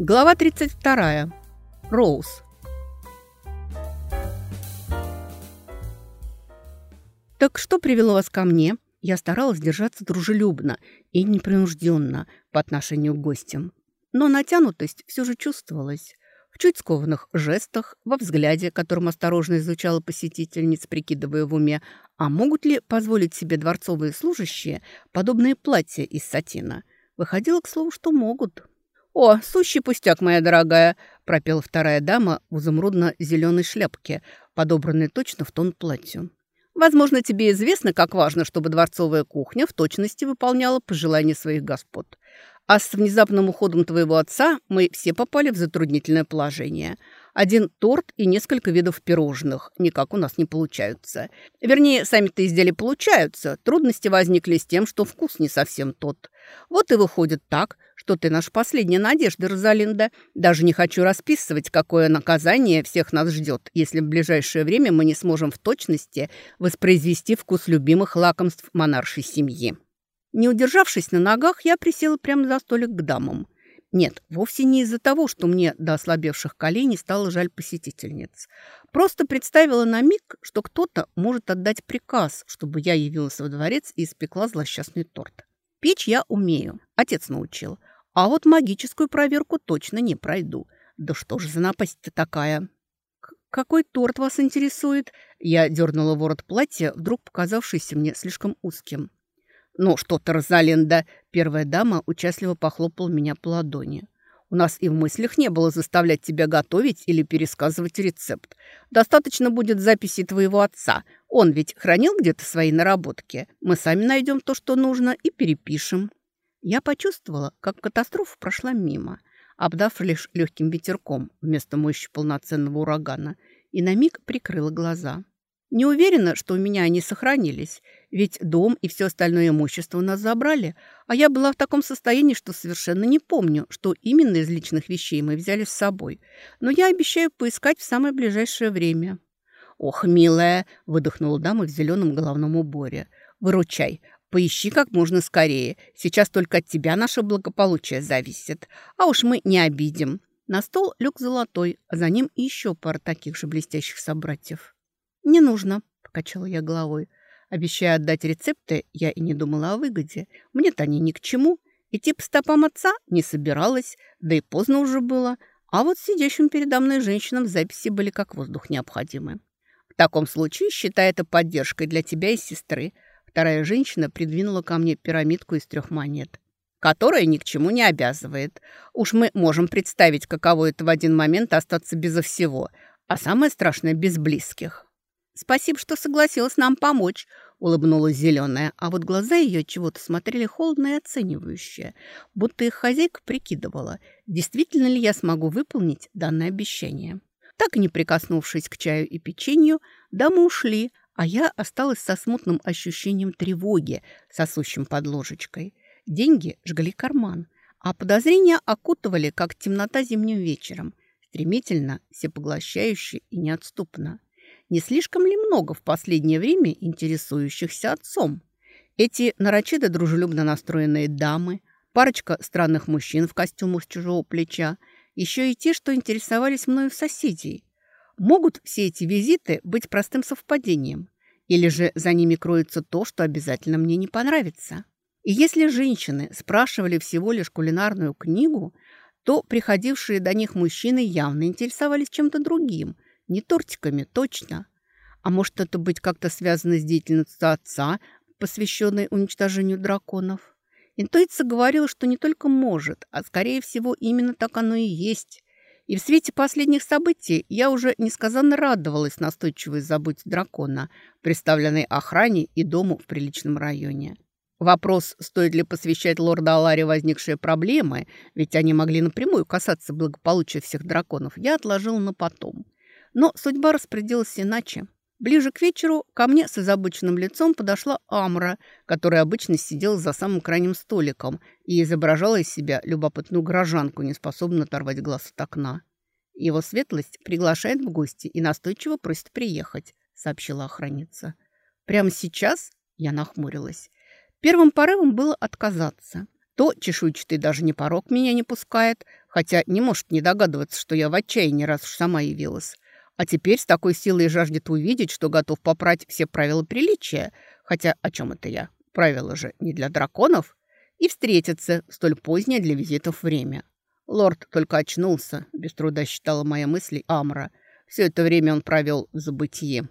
Глава 32. Роуз. «Так что привело вас ко мне?» Я старалась держаться дружелюбно и непринужденно по отношению к гостям. Но натянутость все же чувствовалась. В чуть скованных жестах, во взгляде, которым осторожно изучала посетительниц, прикидывая в уме, а могут ли позволить себе дворцовые служащие подобные платья из сатина. Выходило, к слову, что могут. «О, сущий пустяк, моя дорогая!» – пропела вторая дама в изумрудно-зеленой шляпке, подобранной точно в тон платью. «Возможно, тебе известно, как важно, чтобы дворцовая кухня в точности выполняла пожелания своих господ. А с внезапным уходом твоего отца мы все попали в затруднительное положение. Один торт и несколько видов пирожных никак у нас не получаются. Вернее, сами-то изделия получаются. Трудности возникли с тем, что вкус не совсем тот. Вот и выходит так, что ты наша последняя надежда, Розалинда. Даже не хочу расписывать, какое наказание всех нас ждет, если в ближайшее время мы не сможем в точности воспроизвести вкус любимых лакомств монаршей семьи. Не удержавшись на ногах, я присела прямо за столик к дамам. Нет, вовсе не из-за того, что мне до ослабевших коленей стало жаль посетительниц. Просто представила на миг, что кто-то может отдать приказ, чтобы я явилась во дворец и испекла злосчастный торт. Печь я умею, отец научил. А вот магическую проверку точно не пройду. Да что же за напасть-то такая? «Какой торт вас интересует?» Я дернула ворот платья, вдруг показавшийся мне слишком узким. «Ну что ты, Розалинда!» Первая дама участливо похлопала меня по ладони. «У нас и в мыслях не было заставлять тебя готовить или пересказывать рецепт. Достаточно будет записи твоего отца. Он ведь хранил где-то свои наработки. Мы сами найдем то, что нужно, и перепишем». Я почувствовала, как катастрофа прошла мимо, обдав лишь легким ветерком вместо мощи полноценного урагана, и на миг прикрыла глаза. Не уверена, что у меня они сохранились, ведь дом и все остальное имущество у нас забрали, а я была в таком состоянии, что совершенно не помню, что именно из личных вещей мы взяли с собой. Но я обещаю поискать в самое ближайшее время». «Ох, милая!» – выдохнула дама в зеленом головном уборе. «Выручай, поищи как можно скорее. Сейчас только от тебя наше благополучие зависит. А уж мы не обидим». На стол люк золотой, а за ним еще пара таких же блестящих собратьев. «Не нужно», – покачала я головой. Обещая отдать рецепты, я и не думала о выгоде. Мне-то они ни к чему. Идти по стопам отца не собиралась, да и поздно уже было. А вот сидящим передо мной женщинам записи были как воздух необходимы. В таком случае считай это поддержкой для тебя и сестры. Вторая женщина придвинула ко мне пирамидку из трех монет которая ни к чему не обязывает. Уж мы можем представить, каково это в один момент остаться безо всего, а самое страшное – без близких. «Спасибо, что согласилась нам помочь», — улыбнулась зеленая, а вот глаза ее чего-то смотрели холодно и оценивающе, будто их хозяйка прикидывала, действительно ли я смогу выполнить данное обещание. Так не прикоснувшись к чаю и печенью, дамы ушли, а я осталась со смутным ощущением тревоги, сосущим под ложечкой. Деньги жгли карман, а подозрения окутывали, как темнота зимним вечером, стремительно, всепоглощающе и неотступно. Не слишком ли много в последнее время интересующихся отцом? Эти нарочито дружелюбно настроенные дамы, парочка странных мужчин в костюмах с чужого плеча, еще и те, что интересовались мною в соседей. Могут все эти визиты быть простым совпадением? Или же за ними кроется то, что обязательно мне не понравится? И если женщины спрашивали всего лишь кулинарную книгу, то приходившие до них мужчины явно интересовались чем-то другим – не тортиками, точно. А может, это быть как-то связано с деятельностью отца, посвященной уничтожению драконов? Интуиция говорила, что не только может, а, скорее всего, именно так оно и есть. И в свете последних событий я уже несказанно радовалась настойчивой заботе дракона, представленной охране и дому в приличном районе. Вопрос, стоит ли посвящать лорда Аларе возникшие проблемы, ведь они могли напрямую касаться благополучия всех драконов, я отложил на потом – но судьба распорядилась иначе. Ближе к вечеру ко мне с озабоченным лицом подошла Амра, которая обычно сидела за самым крайним столиком и изображала из себя любопытную горожанку, неспособную оторвать глаз от окна. «Его светлость приглашает в гости и настойчиво просит приехать», — сообщила охранница. «Прямо сейчас?» — я нахмурилась. Первым порывом было отказаться. То чешуйчатый даже не порог меня не пускает, хотя не может не догадываться, что я в отчаянии, раз уж сама явилась. А теперь с такой силой жаждет увидеть, что готов попрать все правила приличия. Хотя о чем это я? Правила же не для драконов. И встретиться в столь позднее для визитов время. Лорд только очнулся, без труда считала моя мысли Амра. Все это время он провел в забытии.